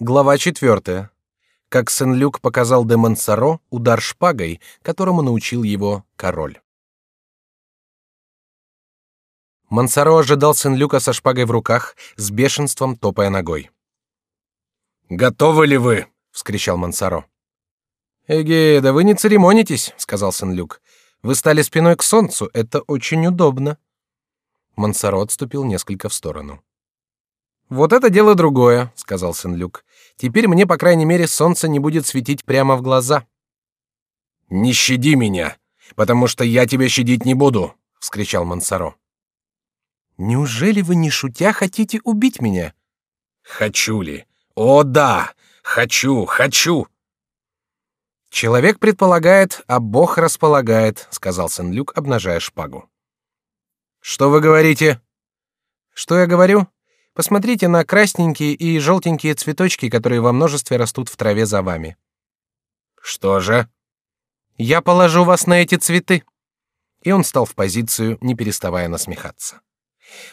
Глава четвертая. Как Сен-Люк показал де Монсоро удар шпагой, которому научил его король. Монсоро ожидал Сен-Люка со шпагой в руках, с бешенством топая ногой. «Готовы ли вы?» — вскричал Монсоро. «Эге, да вы не церемонитесь», — сказал Сен-Люк. «Вы стали спиной к солнцу, это очень удобно». Монсоро отступил несколько в сторону. Вот это дело другое, сказал Сен-Люк. Теперь мне, по крайней мере, солнце не будет светить прямо в глаза. Не щади меня, потому что я тебя щадить не буду, вскричал Мансаро. Неужели вы не шутя хотите убить меня? Хочу ли? О да, хочу, хочу. Человек предполагает, а Бог располагает, сказал Сен-Люк, обнажая шпагу. Что вы говорите? Что я говорю? Посмотрите на красненькие и желтенькие цветочки, которые во множестве растут в траве за вами. Что же? Я положу вас на эти цветы. И он стал в позицию, не переставая насмехаться.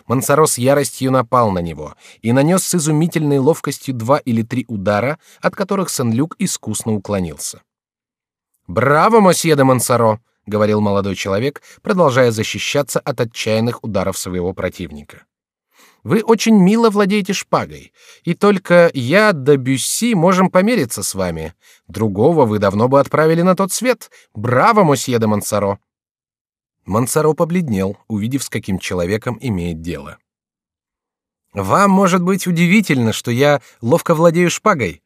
Мансаро с яростью напал на него и нанес с изумительной ловкостью два или три удара, от которых Сен-Люк искусно уклонился. «Браво, мосье де Мансаро!» — говорил молодой человек, продолжая защищаться от отчаянных ударов своего противника. Вы очень мило владеете шпагой, и только я да Бюсси можем помериться с вами. Другого вы давно бы отправили на тот свет. Браво, мосье де Монсоро!» Монсоро побледнел, увидев, с каким человеком имеет дело. «Вам, может быть, удивительно, что я ловко владею шпагой.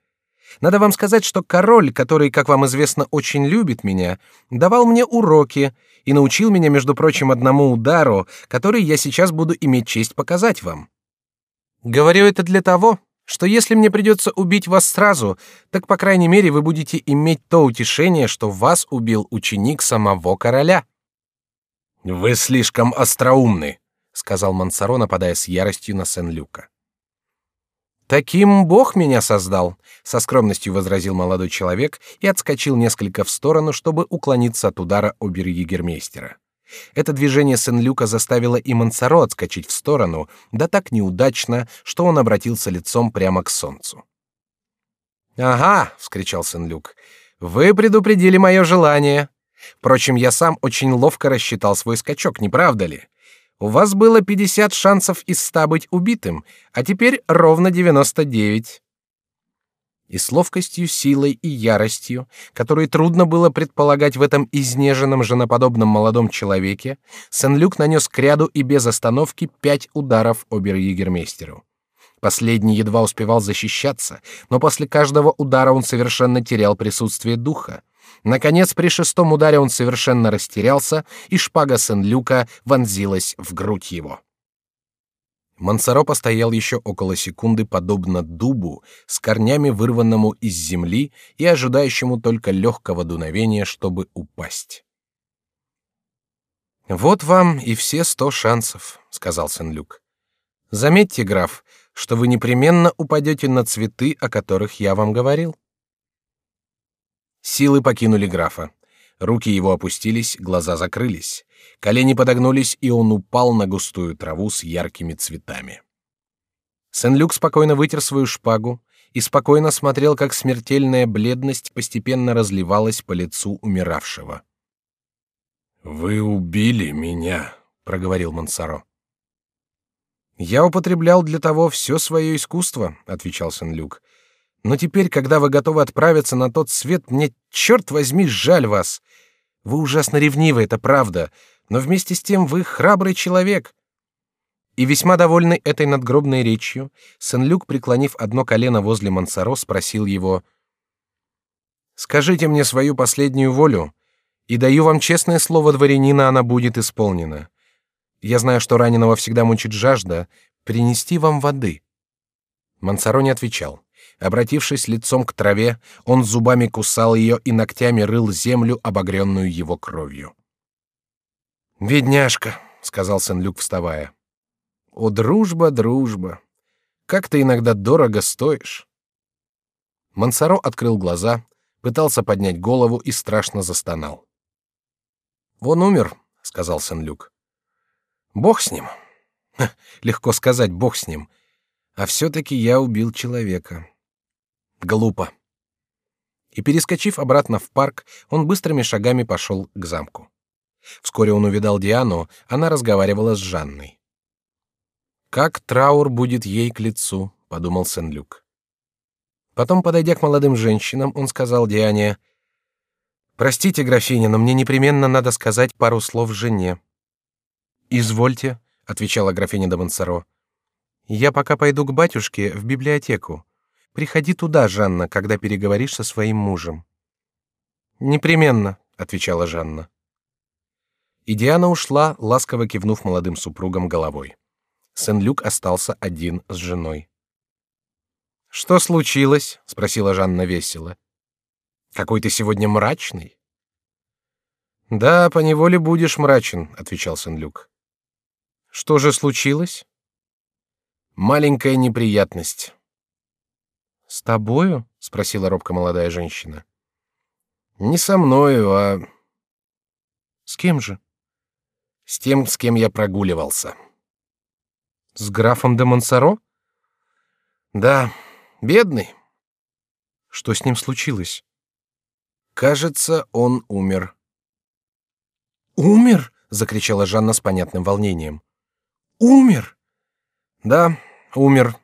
Надо вам сказать, что король, который, как вам известно, очень любит меня, давал мне уроки и научил меня, между прочим, одному удару, который я сейчас буду иметь честь показать вам. Говорю это для того, что если мне придется убить вас сразу, так по крайней мере вы будете иметь то утешение, что вас убил ученик самого короля. Вы слишком остроумны, сказал Мансаро, нападая с яростью на Сен-Люка. Таким Бог меня создал, со скромностью возразил молодой человек и отскочил несколько в сторону, чтобы уклониться от удара обер-егермейстера. Это движение Сен-Люка заставило и Мансаро отскочить в сторону, да так неудачно, что он обратился лицом прямо к солнцу. «Ага!» — вскричал Сен-Люк. «Вы предупредили мое желание. Впрочем, я сам очень ловко рассчитал свой скачок, не правда ли? У вас было 50 шансов из 100 быть убитым, а теперь ровно 99. И с ловкостью, силой и яростью, которые трудно было предполагать в этом изнеженном женоподобном молодом человеке, Сен-Люк нанес к ряду и без остановки пять ударов обер-егермейстеру. Последний едва успевал защищаться, но после каждого удара он совершенно терял присутствие духа. Наконец, при шестом ударе он совершенно растерялся, и шпага Сен-Люка вонзилась в грудь его. Мансаро постоял еще около секунды, подобно дубу, с корнями вырванному из земли и ожидающему только легкого дуновения, чтобы упасть. Вот вам и все сто шансов, сказал Сен-Люк. Заметьте, граф, что вы непременно упадете на цветы, о которых я вам говорил. Силы покинули графа. Руки его опустились, глаза закрылись, колени подогнулись, и он упал на густую траву с яркими цветами. Сен-Люк спокойно вытер свою шпагу и спокойно смотрел, как смертельная бледность постепенно разливалась по лицу умиравшего. Вы убили меня, проговорил Мансаро. Я употреблял для того все свое искусство, отвечал Сен-Люк. Но теперь, когда вы готовы отправиться на тот свет, мне черт возьми жаль вас. Вы ужасно ревнивы, это правда, но вместе с тем вы храбрый человек. И весьма довольный этой надгробной речью, Сен-Люк, преклонив одно колено возле Мансаро, спросил его: "Скажите мне свою последнюю волю, и даю вам честное слово дворянина, она будет исполнена. Я знаю, что раненого всегда мучит жажда, принести вам воды". Мансаро не отвечал. Обратившись лицом к траве, он зубами кусал ее и ногтями рыл землю, обогренную его кровью. «Бедняжка», — сказал Сен-Люк, вставая. «О, дружба, дружба! Как ты иногда дорого стоишь!» Мансаро открыл глаза, пытался поднять голову и страшно застонал. «Он умер», — сказал Сен-Люк. «Бог с ним». Легко сказать, бог с ним. А все-таки я убил человека. Глупо. И перескочив обратно в парк, он быстрыми шагами пошел к замку. Вскоре он увидал Диану, она разговаривала с Жанной. Как траур будет ей к лицу, подумал Сен-Люк. Потом, подойдя к молодым женщинам, он сказал Диане: "Простите, графиня, но мне непременно надо сказать пару слов жене". "Извольте", отвечала графиня де Монсоро. "Я пока пойду к батюшке в библиотеку. Приходи туда, Жанна, когда переговоришь со своим мужем". "Непременно", отвечала Жанна. И Диана ушла, ласково кивнув молодым супругам головой. Сен-Люк остался один с женой. Что случилось? спросила Жанна весело. Какой ты сегодня мрачный. Да, по неволе будешь мрачен, отвечал Сен-Люк. Что же случилось? Маленькая неприятность. С тобою? спросила робко молодая женщина. Не со мною, а с кем же? С тем, с кем я прогуливался. С графом де Монсоро? Да, бедный. Что с ним случилось? Кажется, он умер. Умер? закричала Жанна с понятным волнением. Умер? Да, умер.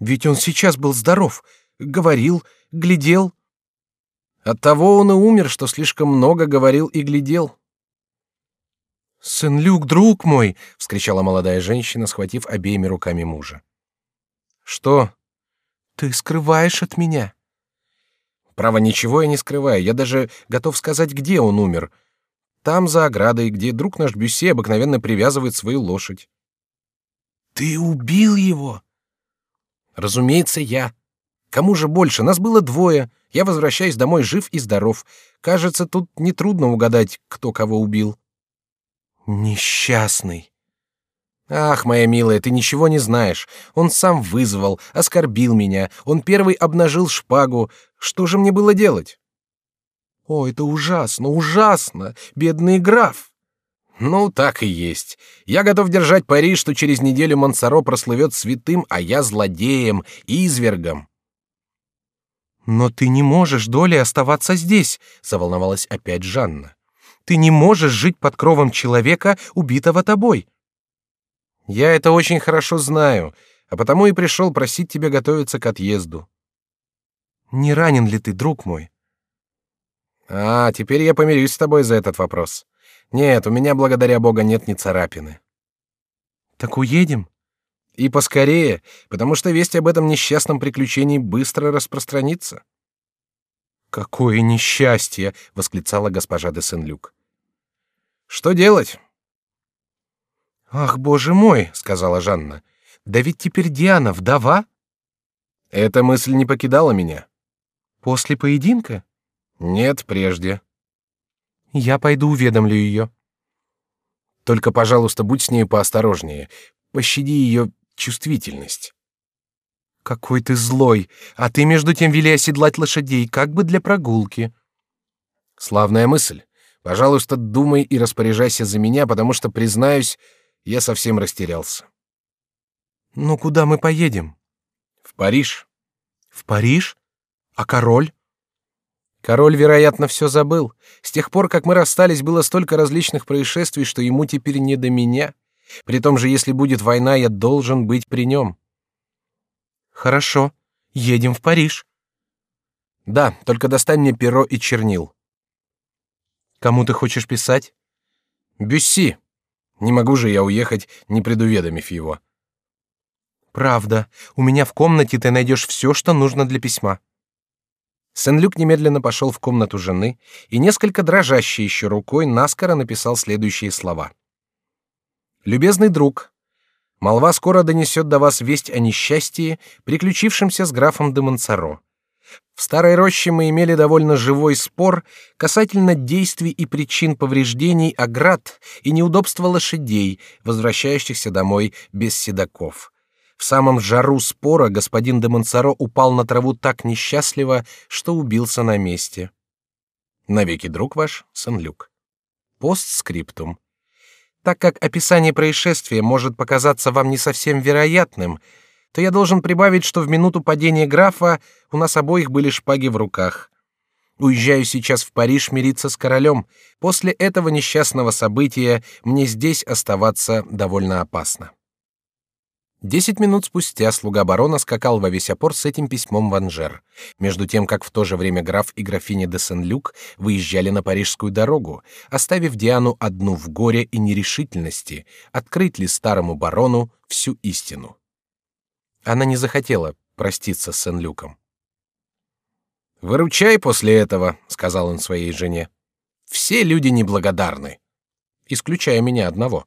Ведь он сейчас был здоров, говорил, глядел. От того он и умер, что слишком много говорил и глядел. Сын-Люк, друг мой, вскричала молодая женщина, схватив обеими руками мужа. Что? Ты скрываешь от меня? Право, ничего я не скрываю. Я даже готов сказать, где он умер. Там за оградой, где друг наш Бюсси обыкновенно привязывает свою лошадь. Ты убил его? Разумеется, я. Кому же больше? Нас было двое. Я возвращаюсь домой жив и здоров. Кажется, тут не трудно угадать, кто кого убил. Несчастный. Ах, моя милая, ты ничего не знаешь. Он сам вызвал, оскорбил меня. Он первый обнажил шпагу. Что же мне было делать? О, это ужасно, ужасно, бедный граф. Ну, так и есть. Я готов держать пари, что через неделю Монсоро прослывет святым, а я злодеем, извергом. Но ты не можешь долей оставаться здесь, заволновалась опять Жанна. Ты не можешь жить под кровом человека, убитого тобой. Я это очень хорошо знаю, а потому и пришел просить тебя готовиться к отъезду. Не ранен ли ты, друг мой? А, теперь я помирюсь с тобой за этот вопрос. Нет, у меня благодаря Богу нет ни царапины. Так уедем? И поскорее, потому что весть об этом несчастном приключении быстро распространится. Какое несчастье! восклицала госпожа де Сен-Люк. Что делать? Ах, боже мой, сказала Жанна. Да ведь теперь Диана вдова. Эта мысль не покидала меня. После поединка? Нет, прежде. Я пойду уведомлю ее. Только, пожалуйста, будь с ней поосторожнее. Пощади ее чувствительность. Какой ты злой, а ты между тем вели оседлать лошадей, как бы для прогулки. Славная мысль. Пожалуйста, думай и распоряжайся за меня, потому что, признаюсь, я совсем растерялся. Ну куда мы поедем? В Париж. В Париж? А король? Король, вероятно, все забыл. С тех пор, как мы расстались, было столько различных происшествий, что ему теперь не до меня. При том же, если будет война, я должен быть при нем. Хорошо, едем в Париж. Да, только достань мне перо и чернил. Кому ты хочешь писать? Бюсси. Не могу же я уехать, не предуведомив его. Правда. У меня в комнате ты найдешь все, что нужно для письма. Сен-Люк немедленно пошел в комнату жены и несколько дрожащей еще рукой наскоро написал следующие слова: "Любезный друг, молва скоро донесет до вас весть о несчастье, приключившемся с графом де Монсоро. В старой роще мы имели довольно живой спор касательно действий и причин повреждений оград и неудобства лошадей, возвращающихся домой без седаков. В самом жару спора господин де Монсоро упал на траву так несчастливо, что убился на месте. Навеки друг ваш, Сен-Люк. Постскриптум. Так как описание происшествия может показаться вам не совсем вероятным, то я должен прибавить, что в минуту падения графа у нас обоих были шпаги в руках. Уезжаю сейчас в Париж мириться с королем. После этого несчастного события мне здесь оставаться довольно опасно. Десять минут спустя слуга барона скакал во весь опор с этим письмом в Анжер, между тем как в то же время граф и графиня де Сен-Люк выезжали на парижскую дорогу, оставив Диану одну в горе и нерешительности, открыть ли старому барону всю истину. Она не захотела проститься с Сен-Люком. Выручай после этого, сказал он своей жене. Все люди неблагодарны, исключая меня одного.